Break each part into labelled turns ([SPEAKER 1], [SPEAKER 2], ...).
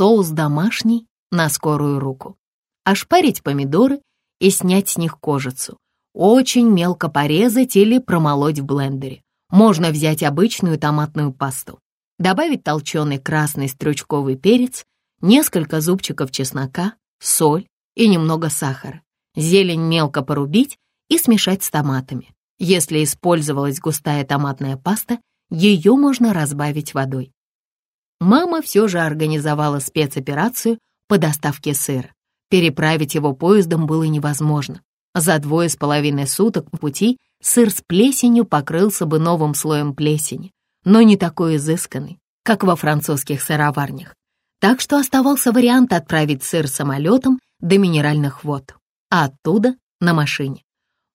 [SPEAKER 1] соус домашний на скорую руку. Ошпарить помидоры и снять с них кожицу. Очень мелко порезать или промолоть в блендере. Можно взять обычную томатную пасту. Добавить толченый красный стручковый перец, несколько зубчиков чеснока, соль и немного сахара. Зелень мелко порубить и смешать с томатами. Если использовалась густая томатная паста, ее можно разбавить водой. Мама все же организовала спецоперацию по доставке сыра. Переправить его поездом было невозможно. За двое с половиной суток пути сыр с плесенью покрылся бы новым слоем плесени, но не такой изысканный, как во французских сыроварнях. Так что оставался вариант отправить сыр самолетом до минеральных вод, а оттуда на машине.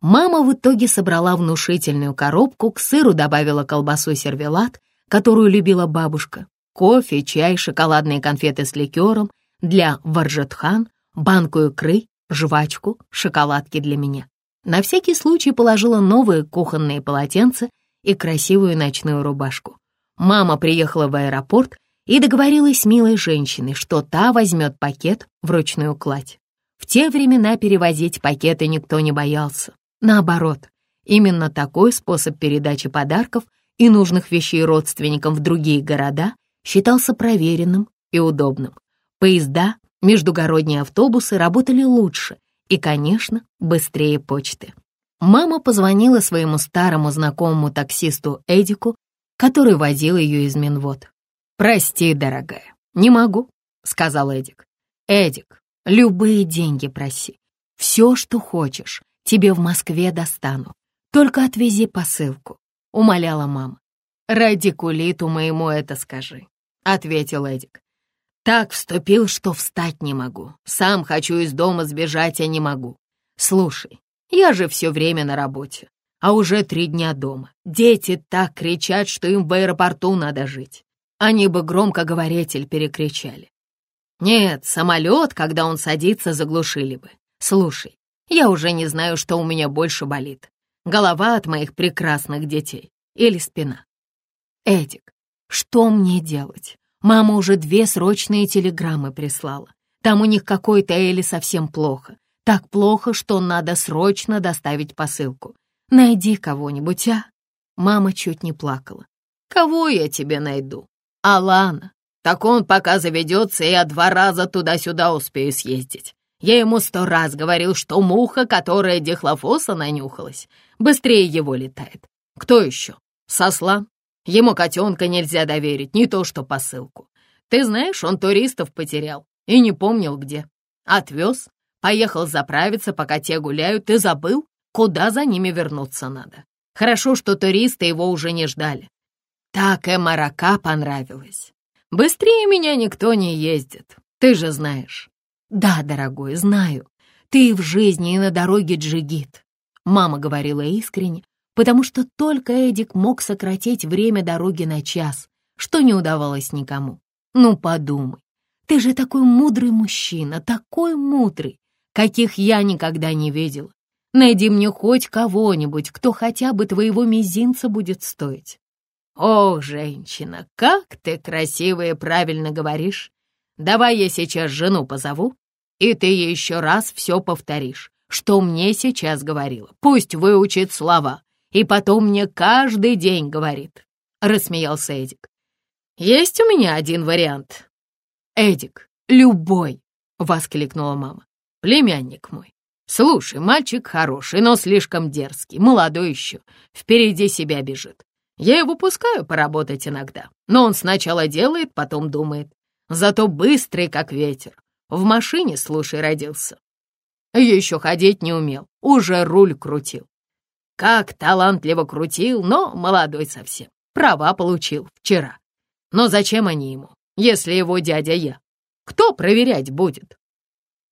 [SPEAKER 1] Мама в итоге собрала внушительную коробку, к сыру добавила колбасу сервелат, которую любила бабушка, кофе, чай, шоколадные конфеты с ликером для варжетхан, банку икры, жвачку, шоколадки для меня. На всякий случай положила новые кухонные полотенца и красивую ночную рубашку. Мама приехала в аэропорт и договорилась с милой женщиной, что та возьмет пакет в ручную кладь. В те времена перевозить пакеты никто не боялся. Наоборот, именно такой способ передачи подарков и нужных вещей родственникам в другие города считался проверенным и удобным. Поезда, междугородние автобусы работали лучше и, конечно, быстрее почты. Мама позвонила своему старому знакомому таксисту Эдику, который водил ее из Минвод. «Прости, дорогая, не могу», — сказал Эдик. «Эдик, любые деньги проси, все, что хочешь, тебе в Москве достану. Только отвези посылку», — умоляла мама. «Радикулиту моему это скажи», — ответил Эдик. «Так вступил, что встать не могу. Сам хочу из дома сбежать, а не могу. Слушай, я же все время на работе, а уже три дня дома. Дети так кричат, что им в аэропорту надо жить. Они бы громкоговоритель перекричали. Нет, самолет, когда он садится, заглушили бы. Слушай, я уже не знаю, что у меня больше болит. Голова от моих прекрасных детей или спина. Эдик, что мне делать? Мама уже две срочные телеграммы прислала. Там у них какой-то Эли совсем плохо. Так плохо, что надо срочно доставить посылку. Найди кого-нибудь, а? Мама чуть не плакала. Кого я тебе найду? Алана. Так он пока заведется, я два раза туда-сюда успею съездить. Я ему сто раз говорил, что муха, которая дихлофоса нанюхалась, быстрее его летает. Кто еще? Сослан? Ему котенка нельзя доверить, не то что посылку. Ты знаешь, он туристов потерял и не помнил где. Отвез, поехал заправиться, пока те гуляют, и забыл, куда за ними вернуться надо. Хорошо, что туристы его уже не ждали. Так Эмарака понравилось. Быстрее меня никто не ездит, ты же знаешь. «Да, дорогой, знаю. Ты и в жизни, и на дороге джигит», — мама говорила искренне, потому что только Эдик мог сократить время дороги на час, что не удавалось никому. «Ну, подумай, ты же такой мудрый мужчина, такой мудрый, каких я никогда не видела. Найди мне хоть кого-нибудь, кто хотя бы твоего мизинца будет стоить». «О, женщина, как ты красиво и правильно говоришь. Давай я сейчас жену позову, и ты еще раз все повторишь, что мне сейчас говорила. Пусть выучит слова, и потом мне каждый день говорит», — рассмеялся Эдик. «Есть у меня один вариант». «Эдик, любой», — воскликнула мама. «Племянник мой. Слушай, мальчик хороший, но слишком дерзкий, молодой еще, впереди себя бежит. Я его пускаю поработать иногда, но он сначала делает, потом думает зато быстрый, как ветер. В машине, слушай, родился. Еще ходить не умел, уже руль крутил. Как талантливо крутил, но молодой совсем. Права получил вчера. Но зачем они ему, если его дядя я? Кто проверять будет?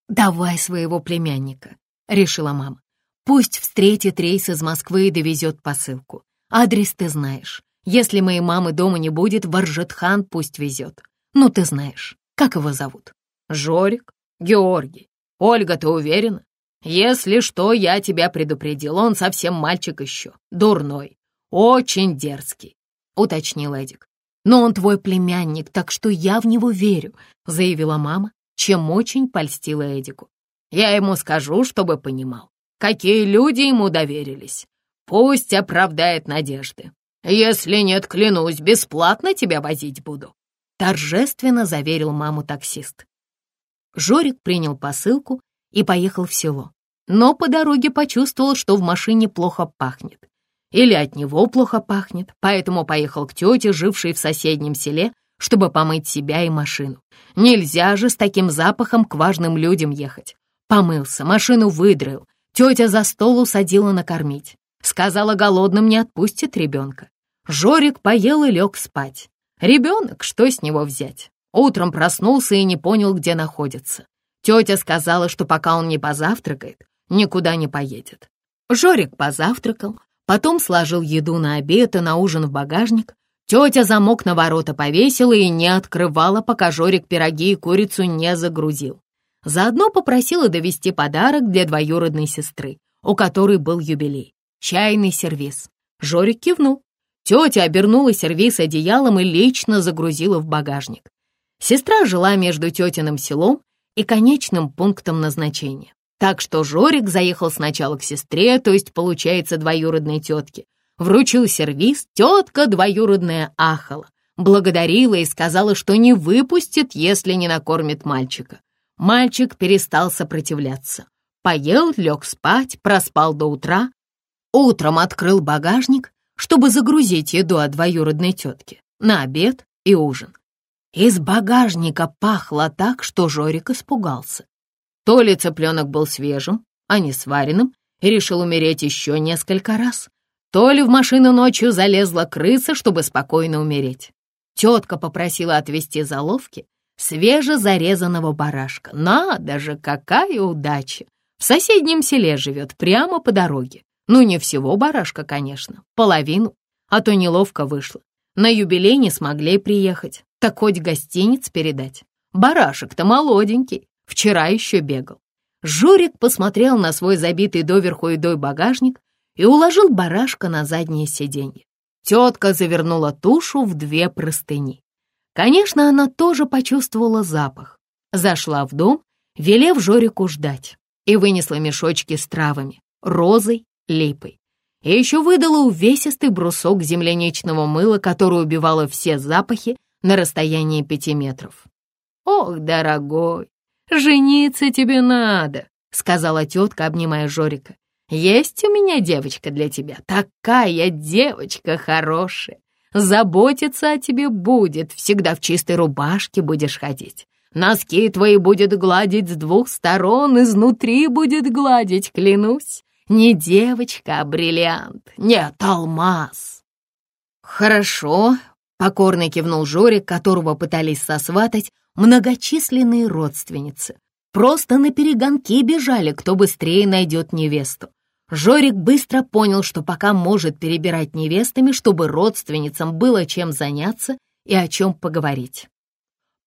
[SPEAKER 1] «Давай своего племянника», — решила мама. «Пусть встретит рейс из Москвы и довезет посылку. Адрес ты знаешь. Если моей мамы дома не будет, Варжетхан пусть везет. Ну, ты знаешь, как его зовут? Жорик? Георгий? Ольга, ты уверена? Если что, я тебя предупредил, он совсем мальчик еще, дурной, очень дерзкий, уточнил Эдик. «Но он твой племянник, так что я в него верю», — заявила мама, чем очень польстила Эдику. «Я ему скажу, чтобы понимал, какие люди ему доверились. Пусть оправдает надежды. Если нет, клянусь, бесплатно тебя возить буду», — торжественно заверил маму таксист. Жорик принял посылку и поехал в село, но по дороге почувствовал, что в машине плохо пахнет. Или от него плохо пахнет, поэтому поехал к тете, жившей в соседнем селе, чтобы помыть себя и машину. Нельзя же с таким запахом к важным людям ехать. Помылся, машину выдроил, тетя за стол усадила накормить. Сказала, голодным не отпустит ребенка. Жорик поел и лег спать. Ребенок, что с него взять? Утром проснулся и не понял, где находится. Тетя сказала, что пока он не позавтракает, никуда не поедет. Жорик позавтракал, потом сложил еду на обед и на ужин в багажник. Тетя замок на ворота повесила и не открывала, пока Жорик пироги и курицу не загрузил. Заодно попросила довести подарок для двоюродной сестры, у которой был юбилей — чайный сервиз. Жорик кивнул. Тетя обернула сервиз одеялом и лично загрузила в багажник. Сестра жила между тетиным селом и конечным пунктом назначения. Так что Жорик заехал сначала к сестре, то есть, получается, двоюродной тетке. Вручил сервиз, тетка двоюродная ахала. Благодарила и сказала, что не выпустит, если не накормит мальчика. Мальчик перестал сопротивляться. Поел, лег спать, проспал до утра. Утром открыл багажник, чтобы загрузить еду от двоюродной тетки на обед и ужин. Из багажника пахло так, что Жорик испугался. То ли цыпленок был свежим, а не сваренным, и решил умереть еще несколько раз, то ли в машину ночью залезла крыса, чтобы спокойно умереть. Тетка попросила отвезти заловки свежезарезанного барашка. Надо же, какая удача! В соседнем селе живет, прямо по дороге. Ну, не всего барашка, конечно, половину, а то неловко вышло. На юбилей не смогли приехать, так хоть гостиниц передать. Барашек-то молоденький, Вчера еще бегал. Жорик посмотрел на свой забитый доверху едой багажник и уложил барашка на заднее сиденье. Тетка завернула тушу в две простыни. Конечно, она тоже почувствовала запах. Зашла в дом, велев Жорику ждать, и вынесла мешочки с травами, розой, липой. И еще выдала увесистый брусок земляничного мыла, который убивало все запахи на расстоянии пяти метров. «Ох, дорогой, «Жениться тебе надо», — сказала тетка, обнимая Жорика. «Есть у меня девочка для тебя, такая девочка хорошая. Заботиться о тебе будет, всегда в чистой рубашке будешь ходить. Носки твои будет гладить с двух сторон, изнутри будет гладить, клянусь. Не девочка, а бриллиант, нет, алмаз». «Хорошо», — покорно кивнул Жорик, которого пытались сосватать, многочисленные родственницы. Просто на перегонки бежали, кто быстрее найдет невесту. Жорик быстро понял, что пока может перебирать невестами, чтобы родственницам было чем заняться и о чем поговорить.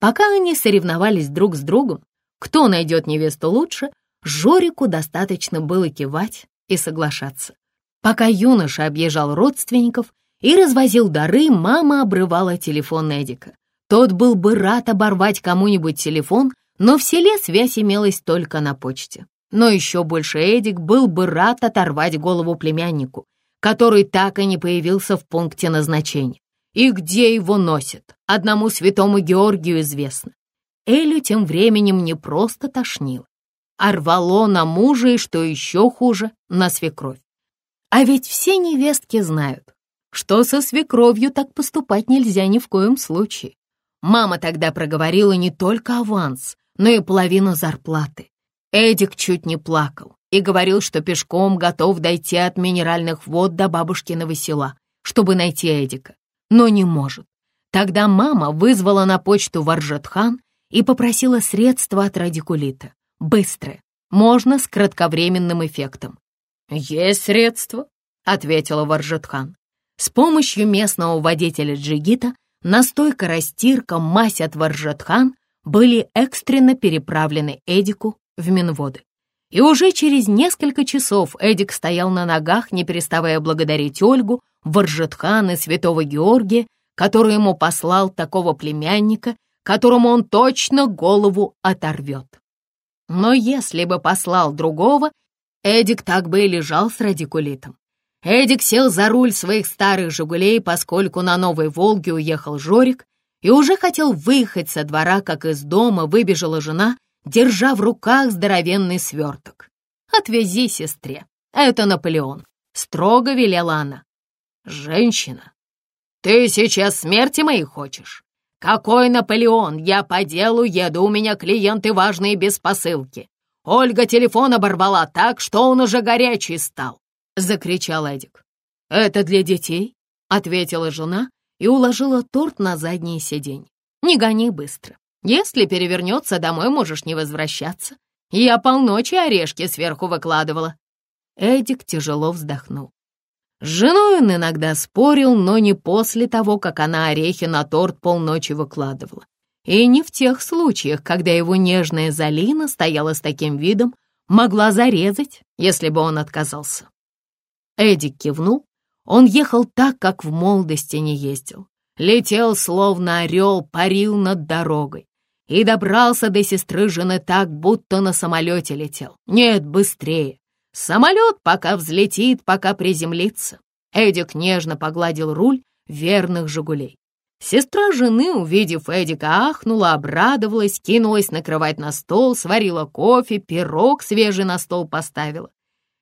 [SPEAKER 1] Пока они соревновались друг с другом, кто найдет невесту лучше, Жорику достаточно было кивать и соглашаться. Пока юноша объезжал родственников и развозил дары, мама обрывала телефон Эдика. Тот был бы рад оборвать кому-нибудь телефон, но в селе связь имелась только на почте. Но еще больше Эдик был бы рад оторвать голову племяннику, который так и не появился в пункте назначения. И где его носят, одному святому Георгию известно. Элю тем временем не просто тошнило, а рвало на мужа и, что еще хуже, на свекровь. А ведь все невестки знают, что со свекровью так поступать нельзя ни в коем случае. Мама тогда проговорила не только аванс, но и половину зарплаты. Эдик чуть не плакал и говорил, что пешком готов дойти от минеральных вод до бабушкиного села, чтобы найти Эдика, но не может. Тогда мама вызвала на почту Варжетхан и попросила средства от радикулита. Быстрое, можно с кратковременным эффектом. «Есть средства», — ответила Варжетхан. С помощью местного водителя джигита настойка растирка, мазь от Варжатхан были экстренно переправлены Эдику в Минводы. И уже через несколько часов Эдик стоял на ногах, не переставая благодарить Ольгу, Варжатхан и Святого Георгия, который ему послал такого племянника, которому он точно голову оторвет. Но если бы послал другого, Эдик так бы и лежал с радикулитом. Эдик сел за руль своих старых «Жигулей», поскольку на «Новой Волге» уехал Жорик и уже хотел выехать со двора, как из дома выбежала жена, держа в руках здоровенный сверток. «Отвези сестре, это Наполеон», — строго велела она. «Женщина, ты сейчас смерти моей хочешь? Какой Наполеон? Я по делу еду, у меня клиенты важные без посылки. Ольга телефон оборвала так, что он уже горячий стал», — закричал Эдик. «Это для детей?» — ответила жена и уложила торт на заднее сиденье. «Не гони быстро. Если перевернется, домой можешь не возвращаться. Я полночи орешки сверху выкладывала». Эдик тяжело вздохнул. С женой он иногда спорил, но не после того, как она орехи на торт полночи выкладывала. И не в тех случаях, когда его нежная Залина стояла с таким видом, могла зарезать, если бы он отказался. Эдик кивнул. Он ехал так, как в молодости не ездил. Летел, словно орел, парил над дорогой. И добрался до сестры жены так, будто на самолете летел. Нет, быстрее. Самолет пока взлетит, пока приземлится. Эдик нежно погладил руль верных «Жигулей». Сестра жены, увидев Эдика, ахнула, обрадовалась, кинулась накрывать на стол, сварила кофе, пирог свежий на стол поставила.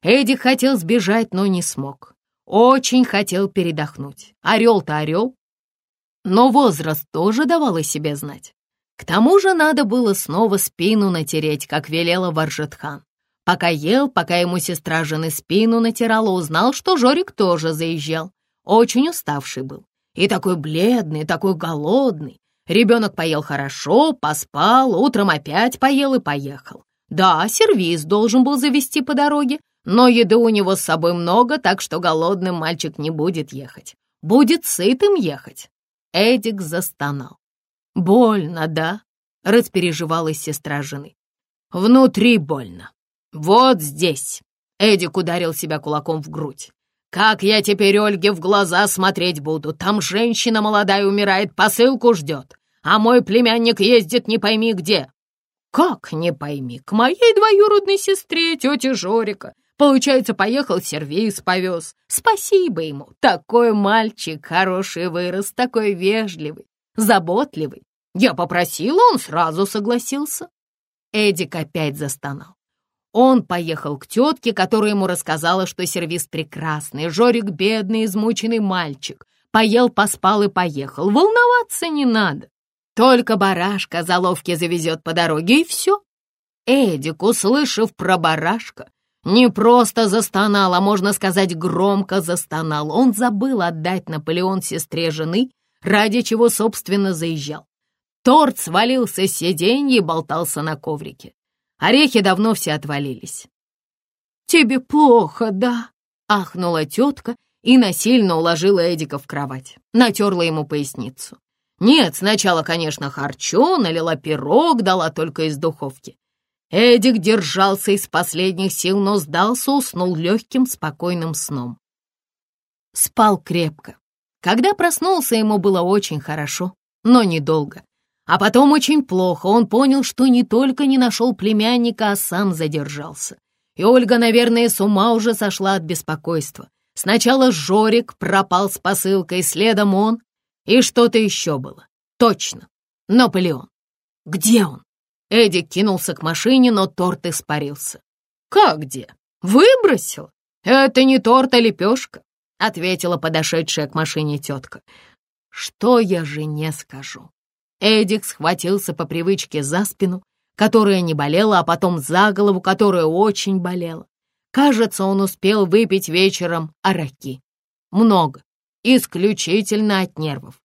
[SPEAKER 1] Эдик хотел сбежать, но не смог. Очень хотел передохнуть. Орел-то орел. Но возраст тоже давал о себе знать. К тому же надо было снова спину натереть, как велела Варжетхан. Пока ел, пока ему сестра жены спину натирала, узнал, что Жорик тоже заезжал. Очень уставший был. И такой бледный, такой голодный. Ребенок поел хорошо, поспал, утром опять поел и поехал. Да, сервиз должен был завести по дороге, но еды у него с собой много, так что голодным мальчик не будет ехать. Будет сытым ехать. Эдик застонал. «Больно, да?» — распереживалась сестра жены. «Внутри больно. «Вот здесь!» — Эдик ударил себя кулаком в грудь. «Как я теперь Ольге в глаза смотреть буду? Там женщина молодая умирает, посылку ждет, а мой племянник ездит не пойми где». «Как не пойми? К моей двоюродной сестре, тете Жорика. Получается, поехал сервис повез. Спасибо ему. Такой мальчик хороший вырос, такой вежливый, заботливый. Я попросила, он сразу согласился». Эдик опять застонал. Он поехал к тетке, которая ему рассказала, что сервис прекрасный, Жорик бедный, измученный мальчик. Поел, поспал и поехал. Волноваться не надо. Только барашка заловки завезет по дороге, и все. Эдик, услышав про барашка, не просто застонал, а, можно сказать, громко застонал. Он забыл отдать Наполеон сестре жены, ради чего, собственно, заезжал. Торт свалился с сиденья и болтался на коврике. Орехи давно все отвалились. «Тебе плохо, да?» — ахнула тетка и насильно уложила Эдика в кровать. Натерла ему поясницу. Нет, сначала, конечно, харчо, налила пирог, дала только из духовки. Эдик держался из последних сил, но сдался, уснул легким, спокойным сном. Спал крепко. Когда проснулся, ему было очень хорошо, но недолго. А потом очень плохо. Он понял, что не только не нашел племянника, а сам задержался. И Ольга, наверное, с ума уже сошла от беспокойства. Сначала Жорик пропал с посылкой, следом он. И что-то еще было. Точно. Наполеон. Где он? Эдик кинулся к машине, но торт испарился. «Как где? Выбросил? Это не торт, а лепешка», — ответила подошедшая к машине тетка. «Что я жене скажу?» Эдик схватился по привычке за спину, которая не болела, а потом за голову, которая очень болела. Кажется, он успел выпить вечером араки. Много, исключительно от нервов.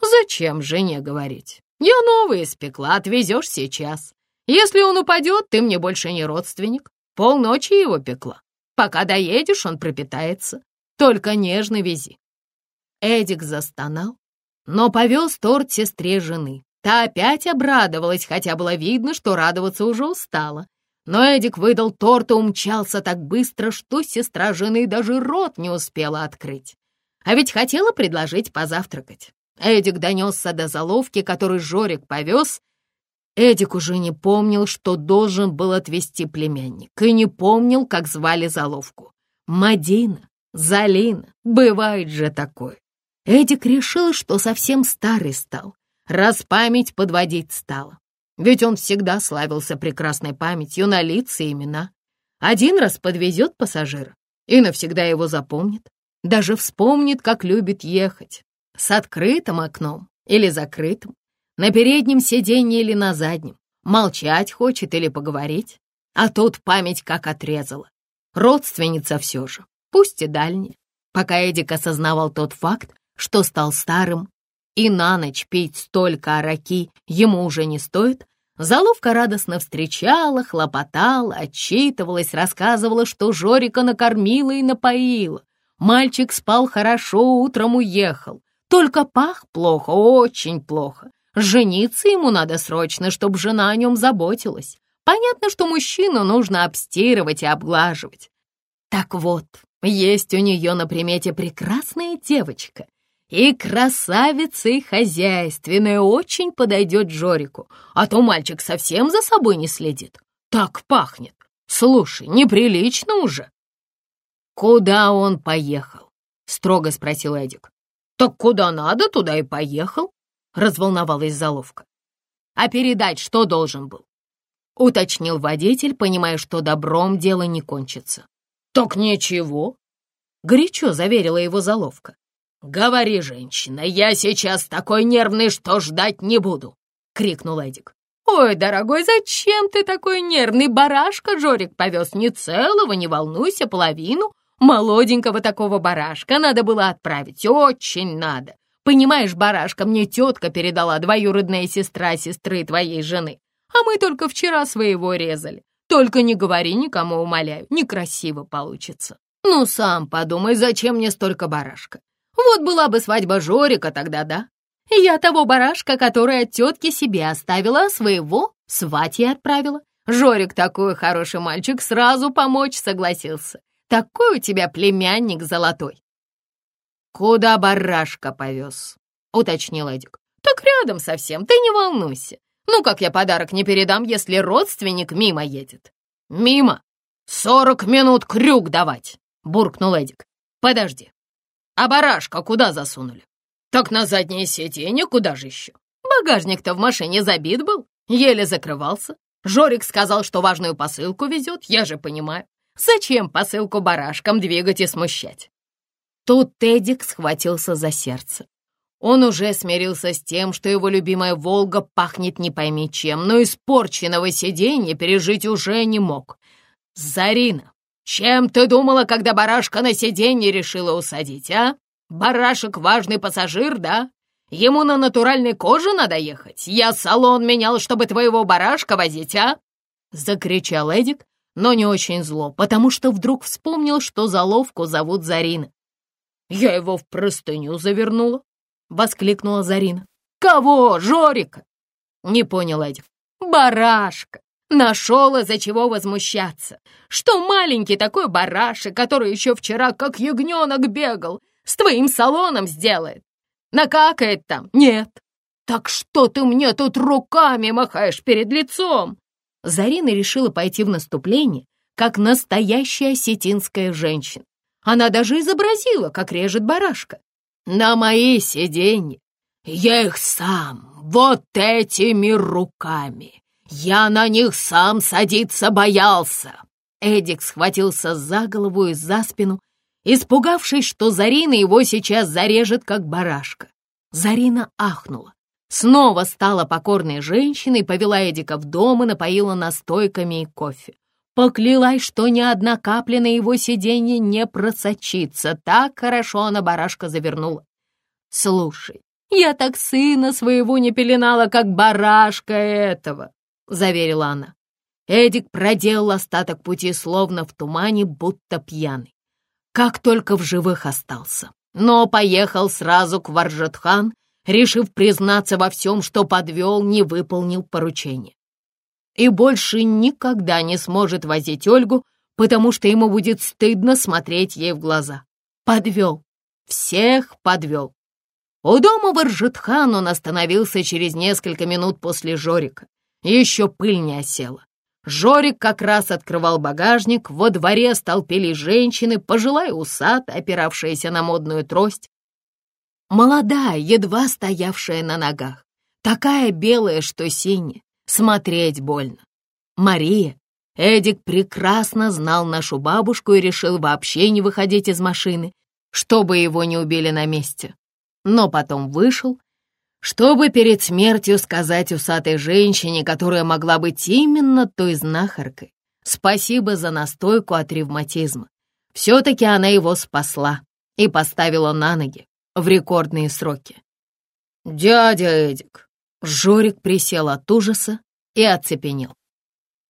[SPEAKER 1] Зачем жене говорить? Я новый испекла, отвезешь сейчас. Если он упадет, ты мне больше не родственник. Полночи его пекла. Пока доедешь, он пропитается. Только нежно вези. Эдик застонал, но повез торт сестре жены. Та опять обрадовалась, хотя было видно, что радоваться уже устала. Но Эдик выдал торт и умчался так быстро, что сестра жены даже рот не успела открыть. А ведь хотела предложить позавтракать. Эдик донесся до заловки, который Жорик повез. Эдик уже не помнил, что должен был отвезти племянник, и не помнил, как звали заловку. Мадина, Залина, бывает же такое. Эдик решил, что совсем старый стал, раз память подводить стала. Ведь он всегда славился прекрасной памятью на лица и имена. Один раз подвезет пассажира и навсегда его запомнит. Даже вспомнит, как любит ехать. С открытым окном или закрытым, на переднем сиденье или на заднем. Молчать хочет или поговорить. А тут память как отрезала. Родственница все же, пусть и дальняя. Пока Эдик осознавал тот факт, что стал старым, и на ночь пить столько араки ему уже не стоит, Заловка радостно встречала, хлопотала, отчитывалась, рассказывала, что Жорика накормила и напоила. Мальчик спал хорошо, утром уехал. Только пах плохо, очень плохо. Жениться ему надо срочно, чтобы жена о нем заботилась. Понятно, что мужчину нужно обстирывать и обглаживать. Так вот, есть у нее на примете прекрасная девочка, и красавица, и хозяйственная очень подойдет Жорику, а то мальчик совсем за собой не следит. Так пахнет. Слушай, неприлично уже. Куда он поехал? Строго спросил Эдик. Так куда надо, туда и поехал, разволновалась Заловка. А передать что должен был? Уточнил водитель, понимая, что добром дело не кончится. Так ничего, горячо заверила его Заловка. «Говори, женщина, я сейчас такой нервный, что ждать не буду!» — крикнул Эдик. «Ой, дорогой, зачем ты такой нервный? Барашка Жорик повез не целого, не волнуйся, половину. Молоденького такого барашка надо было отправить, очень надо. Понимаешь, барашка, мне тетка передала двоюродная сестра сестры твоей жены, а мы только вчера своего резали. Только не говори никому, умоляю, некрасиво получится. Ну, сам подумай, зачем мне столько барашка? Вот была бы свадьба Жорика тогда, да? Я того барашка, который от тетки себе оставила, а своего сватье отправила. Жорик такой хороший мальчик, сразу помочь согласился. Такой у тебя племянник золотой. Куда барашка повез? Уточнил Эдик. Так рядом совсем, ты не волнуйся. Ну, как я подарок не передам, если родственник мимо едет? Мимо? Сорок минут крюк давать, буркнул Эдик. Подожди, а барашка куда засунули? Так на заднее сиденье, куда же еще? Багажник-то в машине забит был, еле закрывался. Жорик сказал, что важную посылку везет, я же понимаю. Зачем посылку барашкам двигать и смущать? Тут Тедик схватился за сердце. Он уже смирился с тем, что его любимая «Волга» пахнет не пойми чем, но испорченного сиденья пережить уже не мог. «Зарина, «Чем ты думала, когда барашка на сиденье решила усадить, а? Барашек важный пассажир, да? Ему на натуральной коже надо ехать. Я салон менял, чтобы твоего барашка возить, а?» Закричал Эдик, но не очень зло, потому что вдруг вспомнил, что заловку зовут Зарина. «Я его в простыню завернула», — воскликнула Зарина. «Кого? Жорика?» Не понял Эдик. «Барашка! Нашел из-за чего возмущаться. Что маленький такой барашек, который еще вчера как ягненок бегал, с твоим салоном сделает? Накакает там? Нет. Так что ты мне тут руками махаешь перед лицом? Зарина решила пойти в наступление, как настоящая осетинская женщина. Она даже изобразила, как режет барашка. На мои сиденья я их сам вот этими руками «Я на них сам садиться боялся!» Эдик схватился за голову и за спину, испугавшись, что Зарина его сейчас зарежет, как барашка. Зарина ахнула. Снова стала покорной женщиной, повела Эдика в дом и напоила настойками и кофе. Поклялась, что ни одна капля на его сиденье не просочится. Так хорошо она барашка завернула. «Слушай, я так сына своего не пеленала, как барашка этого!» — заверила она. Эдик проделал остаток пути словно в тумане, будто пьяный. Как только в живых остался. Но поехал сразу к Варжатхан, решив признаться во всем, что подвел, не выполнил поручение. И больше никогда не сможет возить Ольгу, потому что ему будет стыдно смотреть ей в глаза. Подвел. Всех подвел. У дома Варжитхан он остановился через несколько минут после Жорика. Еще пыль не осела. Жорик как раз открывал багажник, во дворе столпились женщины, пожилая усад, опиравшаяся на модную трость. Молодая, едва стоявшая на ногах, такая белая, что синяя, смотреть больно. Мария, Эдик прекрасно знал нашу бабушку и решил вообще не выходить из машины, чтобы его не убили на месте. Но потом вышел чтобы перед смертью сказать усатой женщине, которая могла быть именно той знахаркой, спасибо за настойку от ревматизма. Все-таки она его спасла и поставила на ноги в рекордные сроки. «Дядя Эдик!» Жорик присел от ужаса и оцепенел.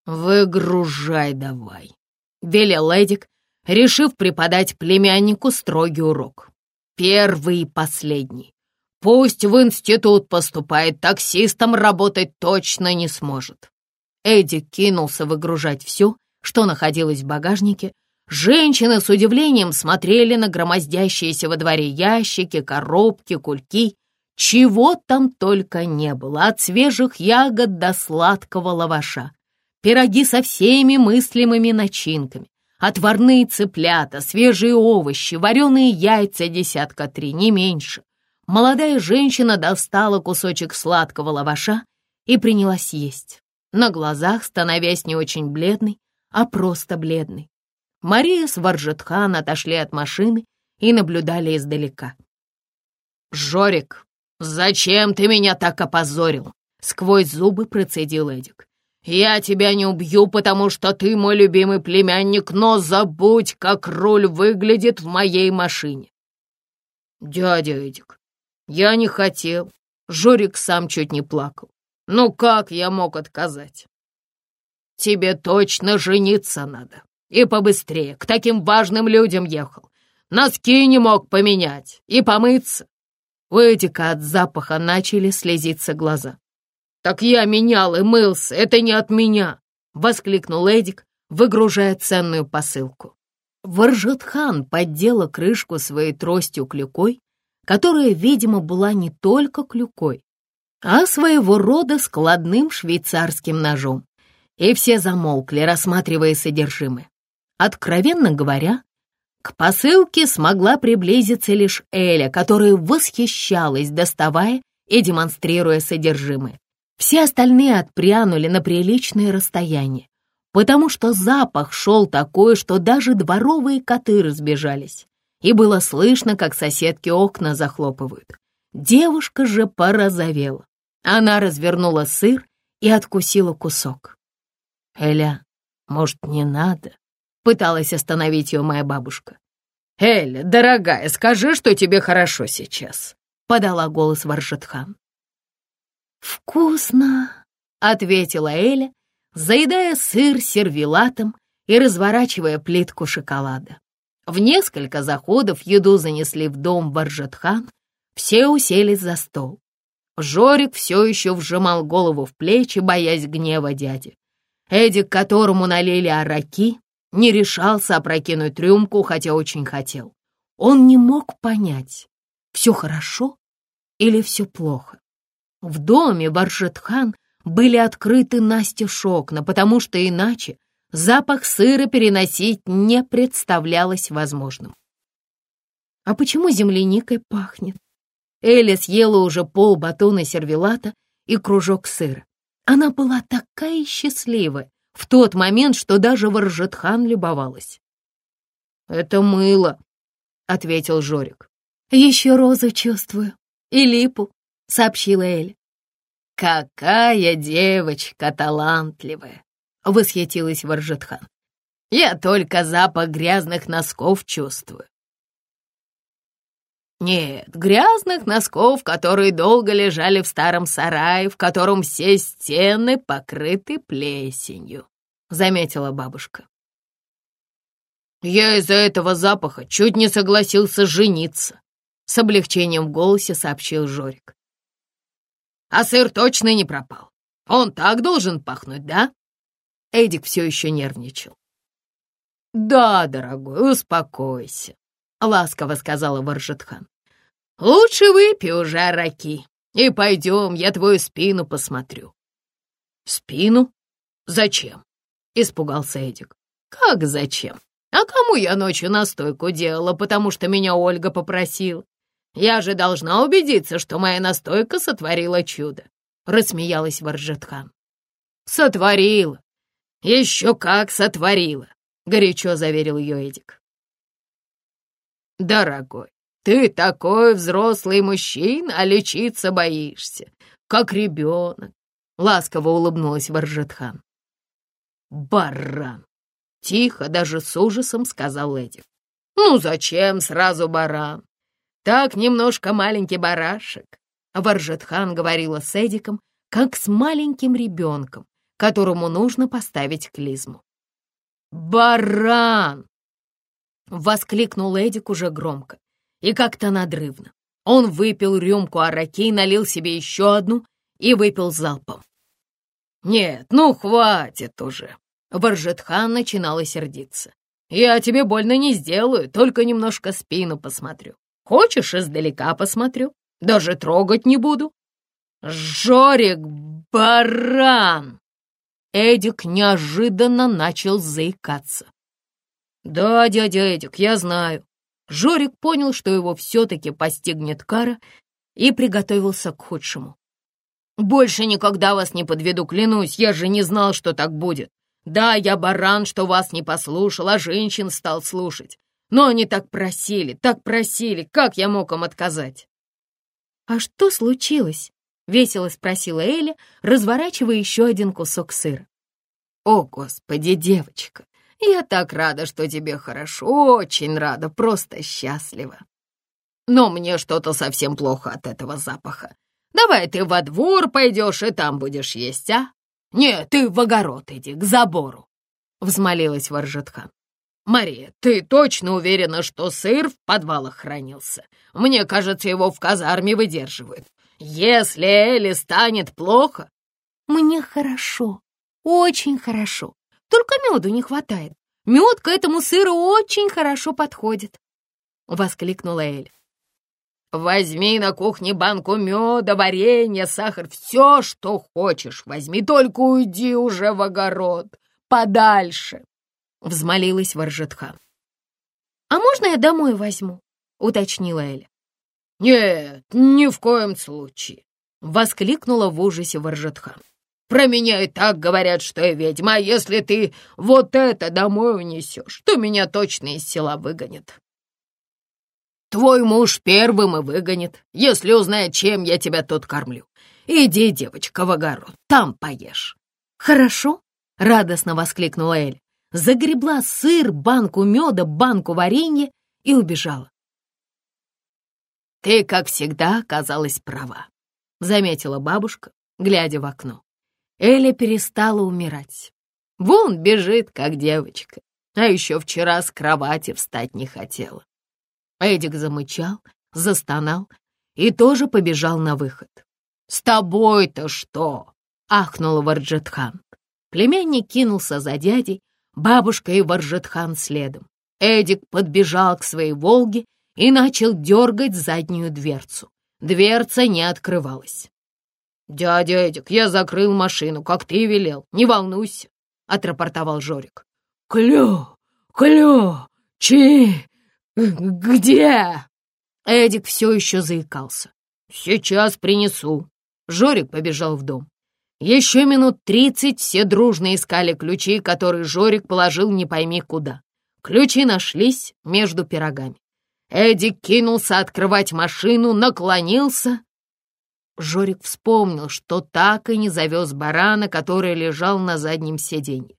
[SPEAKER 1] «Выгружай давай», — велел Эдик, решив преподать племяннику строгий урок. Первый и последний. Пусть в институт поступает, таксистом работать точно не сможет. Эдди кинулся выгружать все, что находилось в багажнике. Женщины с удивлением смотрели на громоздящиеся во дворе ящики, коробки, кульки. Чего там только не было, от свежих ягод до сладкого лаваша. Пироги со всеми мыслимыми начинками. Отварные цыплята, свежие овощи, вареные яйца десятка три, не меньше молодая женщина достала кусочек сладкого лаваша и принялась есть, на глазах становясь не очень бледной, а просто бледной. Мария с Варжетхан отошли от машины и наблюдали издалека. «Жорик, зачем ты меня так опозорил?» — сквозь зубы процедил Эдик. «Я тебя не убью, потому что ты мой любимый племянник, но забудь, как руль выглядит в моей машине». «Дядя Эдик, я не хотел. Жорик сам чуть не плакал. Ну как я мог отказать? Тебе точно жениться надо. И побыстрее. К таким важным людям ехал. Носки не мог поменять. И помыться. У Эдика от запаха начали слезиться глаза. «Так я менял и мылся, это не от меня!» — воскликнул Эдик, выгружая ценную посылку. Варжетхан поддела крышку своей тростью клюкой которая, видимо, была не только клюкой, а своего рода складным швейцарским ножом. И все замолкли, рассматривая содержимое. Откровенно говоря, к посылке смогла приблизиться лишь Эля, которая восхищалась, доставая и демонстрируя содержимое. Все остальные отпрянули на приличное расстояние, потому что запах шел такой, что даже дворовые коты разбежались и было слышно, как соседки окна захлопывают. Девушка же порозовела. Она развернула сыр и откусила кусок. «Эля, может, не надо?» — пыталась остановить ее моя бабушка. «Эля, дорогая, скажи, что тебе хорошо сейчас», — подала голос Варшатхан. «Вкусно», — ответила Эля, заедая сыр сервелатом и разворачивая плитку шоколада. В несколько заходов еду занесли в дом Баржатхан, все уселись за стол. Жорик все еще вжимал голову в плечи, боясь гнева дяди. Эдик, которому налили араки, не решался опрокинуть рюмку, хотя очень хотел. Он не мог понять, все хорошо или все плохо. В доме Баржетхан были открыты настежь окна, потому что иначе запах сыра переносить не представлялось возможным. А почему земляникой пахнет? Эля съела уже пол батона сервелата и кружок сыра. Она была такая счастливая в тот момент, что даже Варжетхан любовалась. «Это мыло», — ответил Жорик. «Еще розу чувствую и липу», — сообщила Эля. «Какая девочка талантливая!» — восхитилась Варжетхан. «Я только запах грязных носков чувствую». «Нет, грязных носков, которые долго лежали в старом сарае, в котором все стены покрыты плесенью», — заметила бабушка. «Я из-за этого запаха чуть не согласился жениться», — с облегчением в голосе сообщил Жорик. «А сыр точно не пропал. Он так должен пахнуть, да?» Эдик все еще нервничал. «Да, дорогой, успокойся», — ласково сказала Варжетхан. Лучше выпей уже араки и пойдем, я твою спину посмотрю». «Спину? Зачем?» — испугался Эдик. «Как зачем? А кому я ночью настойку делала, потому что меня Ольга попросила? Я же должна убедиться, что моя настойка сотворила чудо», — рассмеялась Варжетхан. «Сотворила! Еще как сотворила!» — горячо заверил ее Эдик. «Дорогой, ты такой взрослый мужчина, а лечиться боишься, как ребенок!» — ласково улыбнулась Варжетхан. «Баран!» — тихо, даже с ужасом сказал Эдик. «Ну зачем сразу баран? Так немножко маленький барашек!» Варжетхан говорила с Эдиком, как с маленьким ребенком, которому нужно поставить клизму. «Баран!» — воскликнул Эдик уже громко и как-то надрывно. Он выпил рюмку араки, налил себе еще одну и выпил залпом. «Нет, ну хватит уже!» Варжетхан начинала сердиться. «Я тебе больно не сделаю, только немножко спину посмотрю. Хочешь, издалека посмотрю? Даже трогать не буду». «Жорик, баран!» Эдик неожиданно начал заикаться. «Да, дядя Эдик, я знаю». Жорик понял, что его все-таки постигнет кара, и приготовился к худшему. «Больше никогда вас не подведу, клянусь, я же не знал, что так будет. Да, я баран, что вас не послушал, а женщин стал слушать. Но они так просили, так просили, как я мог им отказать?» «А что случилось?» — весело спросила Эля, разворачивая еще один кусок сыра. «О, Господи, девочка, я так рада, что тебе хорошо, очень рада, просто счастлива. Но мне что-то совсем плохо от этого запаха. Давай ты во двор пойдешь и там будешь есть, а? Нет, ты в огород иди, к забору», — взмолилась Варжетхан. «Мария, ты точно уверена, что сыр в подвалах хранился? Мне кажется, его в казарме выдерживают. Если Элли станет плохо...» «Мне хорошо, очень хорошо. Только меду не хватает. Мед к этому сыру очень хорошо подходит», — воскликнула Эль. «Возьми на кухне банку меда, варенья, сахар, все, что хочешь. Возьми, только уйди уже в огород, подальше», — взмолилась Варжетхан. «А можно я домой возьму?» — уточнила Эля. «Нет, ни в коем случае!» — воскликнула в ужасе Варжетхан. «Про меня и так говорят, что я ведьма, а если ты вот это домой унесешь, то меня точно из села выгонят». «Твой муж первым и выгонит, если узнает, чем я тебя тут кормлю. Иди, девочка, в огород, там поешь». «Хорошо», — радостно воскликнула Эль. Загребла сыр, банку меда, банку варенья и убежала.
[SPEAKER 2] «Ты, как всегда, оказалась права», — заметила бабушка, глядя в окно. Эля перестала умирать. Вон бежит, как девочка, а еще вчера с кровати встать не хотела. Эдик замычал, застонал и тоже побежал на выход. «С тобой-то что?» — ахнула Варджетхан. Племянник кинулся за дядей, бабушка и Варджетхан следом. Эдик подбежал к своей «Волге» и начал дергать заднюю дверцу. Дверца не открывалась. «Дядя Эдик, я закрыл машину, как ты велел, не волнуйся», — отрапортовал Жорик. «Клё, клё, чи, где?» Эдик все еще заикался. «Сейчас принесу». Жорик побежал в дом. Еще минут тридцать все дружно искали ключи, которые Жорик положил не пойми куда. Ключи нашлись между пирогами. Эдик кинулся открывать машину, наклонился. Жорик вспомнил, что так и не завез барана, который лежал на заднем сиденье.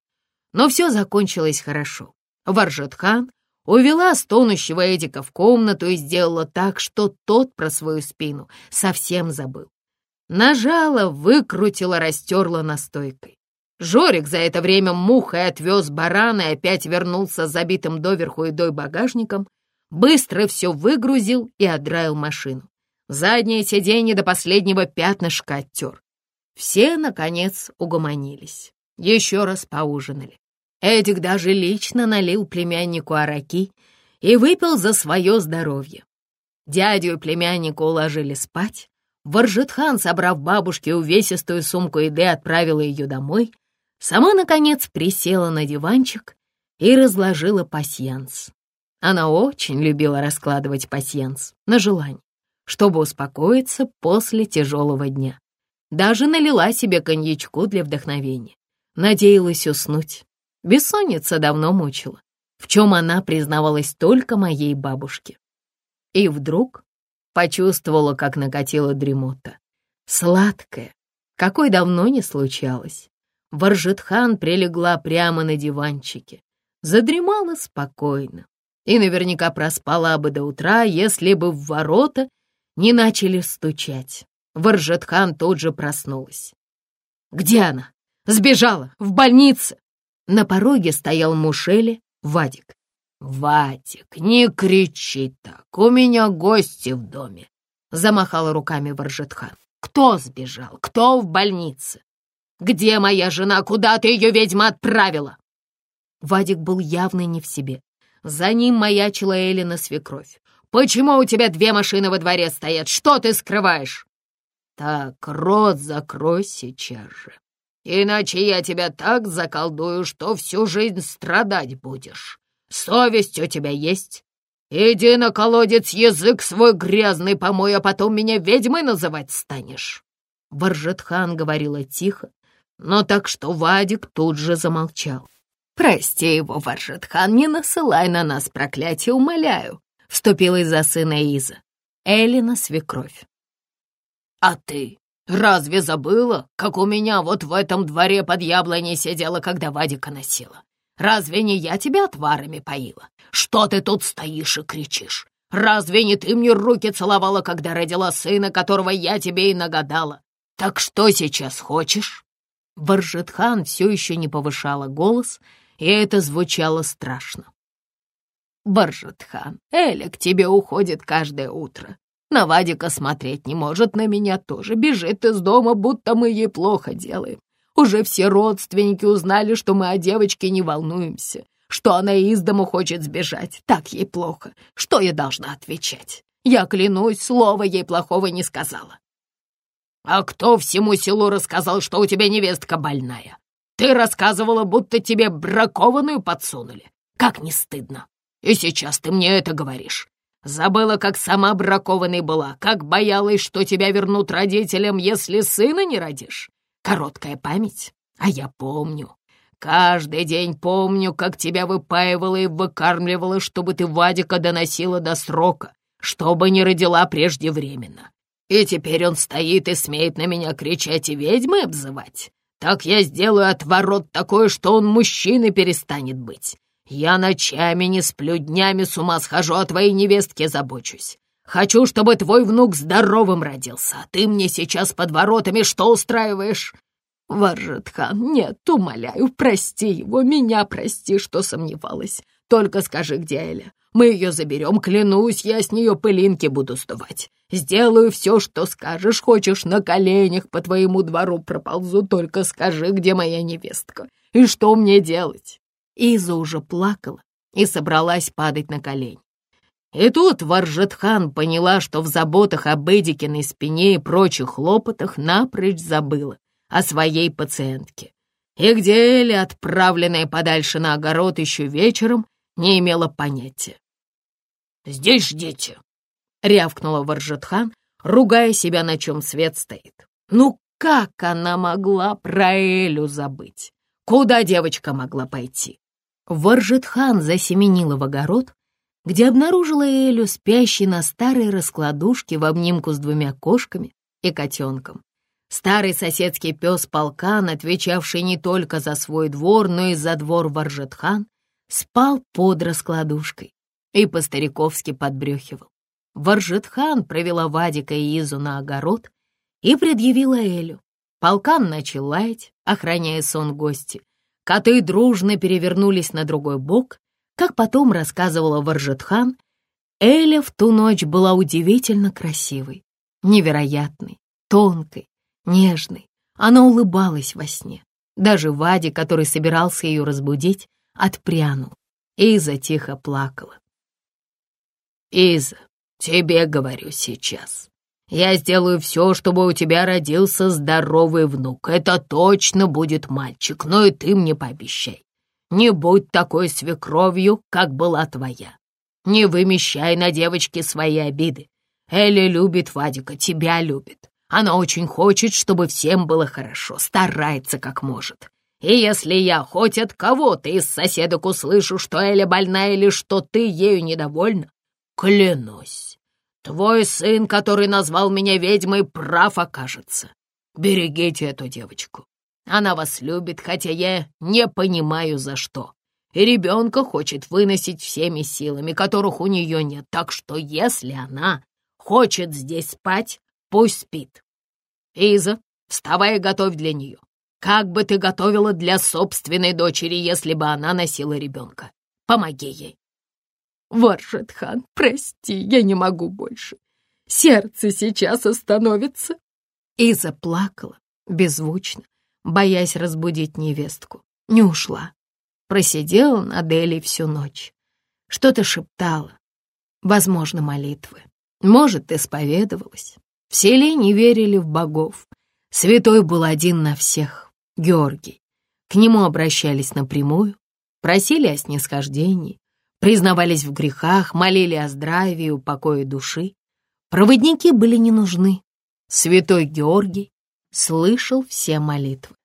[SPEAKER 2] Но все закончилось хорошо. Варжетхан увела стонущего Эдика в комнату и сделала так, что тот про свою спину совсем забыл. Нажала, выкрутила, растерла настойкой. Жорик за это время мухой отвез барана и опять вернулся с забитым доверху едой багажником, быстро все выгрузил и отдраил машину. Заднее сиденье до последнего пятнышка оттер. Все, наконец, угомонились. Еще раз поужинали. Эдик даже лично налил племяннику араки и выпил за свое здоровье. Дядю и племянника уложили спать. Варжетхан, собрав бабушке увесистую сумку еды, отправила ее домой. Сама, наконец, присела на диванчик и разложила пасьянс. Она очень любила раскладывать пасьянс на желание, чтобы успокоиться после тяжелого дня. Даже налила себе коньячку для вдохновения. Надеялась уснуть. Бессонница давно мучила, в чем она признавалась только моей бабушке. И вдруг почувствовала, как накатила дремота. Сладкая, какой давно не случалось. Варжетхан прилегла прямо на диванчике, задремала спокойно и наверняка проспала бы до утра, если бы в ворота не начали стучать. Варжетхан тут же проснулась. «Где она? Сбежала! В больнице!» На пороге стоял Мушели, Вадик. «Вадик, не кричи так, у меня гости в доме!» Замахала руками Варжетхан. «Кто сбежал? Кто в больнице? Где моя жена? Куда ты ее, ведьма, отправила?» Вадик был явно не в себе. За ним маячила Элина свекровь. «Почему у тебя две машины во дворе стоят? Что ты скрываешь?» «Так, рот закрой сейчас же, иначе я тебя так заколдую, что всю жизнь страдать будешь. Совесть у тебя есть? Иди на колодец, язык свой грязный помой, а потом меня ведьмой называть станешь!» Варжетхан говорила тихо, но так что Вадик тут же замолчал. «Прости его, Варжетхан, не насылай на нас проклятие, умоляю!» Вступила из-за сына Иза. Элина свекровь. «А ты разве забыла, как у меня вот в этом дворе под яблоней сидела, когда Вадика носила? Разве не я тебя отварами поила? Что ты тут стоишь и кричишь? Разве не ты мне руки целовала, когда родила сына, которого я тебе и нагадала? Так что сейчас хочешь?» Варжетхан все еще не повышала голос, и это звучало страшно. «Баржетхан, Эля к тебе уходит каждое утро. На Вадика смотреть не может, на меня тоже. Бежит из дома, будто мы ей плохо делаем. Уже все родственники узнали, что мы о девочке не волнуемся, что она из дому хочет сбежать. Так ей плохо. Что я должна отвечать? Я клянусь, слова ей плохого не сказала. А кто всему селу рассказал, что у тебя невестка больная? Ты рассказывала, будто тебе бракованную подсунули. Как не стыдно. И сейчас ты мне это говоришь. Забыла, как сама бракованной была, как боялась, что тебя вернут родителям, если сына не родишь. Короткая память, а я помню. Каждый день помню, как тебя выпаивала и выкармливала, чтобы ты Вадика доносила до срока, чтобы не родила преждевременно. И теперь он стоит и смеет на меня кричать и ведьмы обзывать. Так я сделаю отворот такой, что он мужчиной перестанет быть. Я ночами не сплю, днями с ума схожу, о твоей невестке забочусь. Хочу, чтобы твой внук здоровым родился, а ты мне сейчас под воротами что устраиваешь?» «Варжетхан, нет, умоляю, прости его, меня прости, что сомневалась. Только скажи, где Эля. Мы ее заберем, клянусь, я с нее пылинки буду сдувать. Сделаю все, что скажешь. Хочешь, на коленях по твоему двору проползу, только скажи, где моя невестка. И что мне делать?» Иза уже плакала и собралась падать на колени. И тут Варжетхан поняла, что в заботах об Эдикиной спине и прочих хлопотах напрочь забыла о своей пациентке. И где Эля, отправленная подальше на огород еще вечером, не имела понятия. «Здесь ждите!» — рявкнула Варжетхан, ругая себя, на чем свет стоит. «Ну как она могла про Элю забыть? Куда девочка могла пойти?» Варжетхан засеменила в огород, где обнаружила Элю спящей на старой раскладушке в обнимку с двумя кошками и котенком. Старый соседский пес Полкан, отвечавший не только за свой двор, но и за двор Варжетхан, спал под раскладушкой и по-стариковски подбрюхивал. Варжетхан провела Вадика и Изу на огород и предъявила Элю. Полкан начал лаять, охраняя сон гости, Коты дружно перевернулись на другой бок. Как потом рассказывала Варжетхан, Эля в ту ночь была удивительно красивой, невероятной, тонкой, нежной. Она улыбалась во сне. Даже Ваде, который собирался ее разбудить, отпрянул. Иза тихо плакала. «Иза, Тебе говорю сейчас. Я сделаю все, чтобы у тебя родился здоровый внук. Это точно будет мальчик, но и ты мне пообещай. Не будь такой свекровью, как была твоя. Не вымещай на девочке свои обиды. Элли любит Вадика, тебя любит. Она очень хочет, чтобы всем было хорошо, старается как может. И если я хоть от кого-то из соседок услышу, что Эля больна или что ты ею недовольна, клянусь, твой сын, который назвал меня ведьмой, прав окажется. Берегите эту девочку. Она вас любит, хотя я не понимаю, за что. И ребенка хочет выносить всеми силами, которых у нее нет. Так что если она хочет здесь спать, пусть спит. Иза, вставай и готовь для нее. Как бы ты готовила для собственной дочери, если бы она носила ребенка? Помоги ей.
[SPEAKER 1] Варшатхан, прости, я не могу больше. Сердце сейчас остановится. И заплакала, беззвучно, боясь разбудить невестку. Не ушла. Просидела над Элей всю ночь. Что-то шептала. Возможно, молитвы. Может, исповедовалась. В селе не верили в богов. Святой был один на всех. Георгий. К нему обращались напрямую, просили о снисхождении, признавались в грехах, молили о здравии и упокое души. Проводники были не нужны. Святой Георгий слышал все молитвы.